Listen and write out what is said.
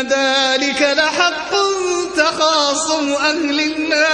ذلك لحق تخاصم أهل النار.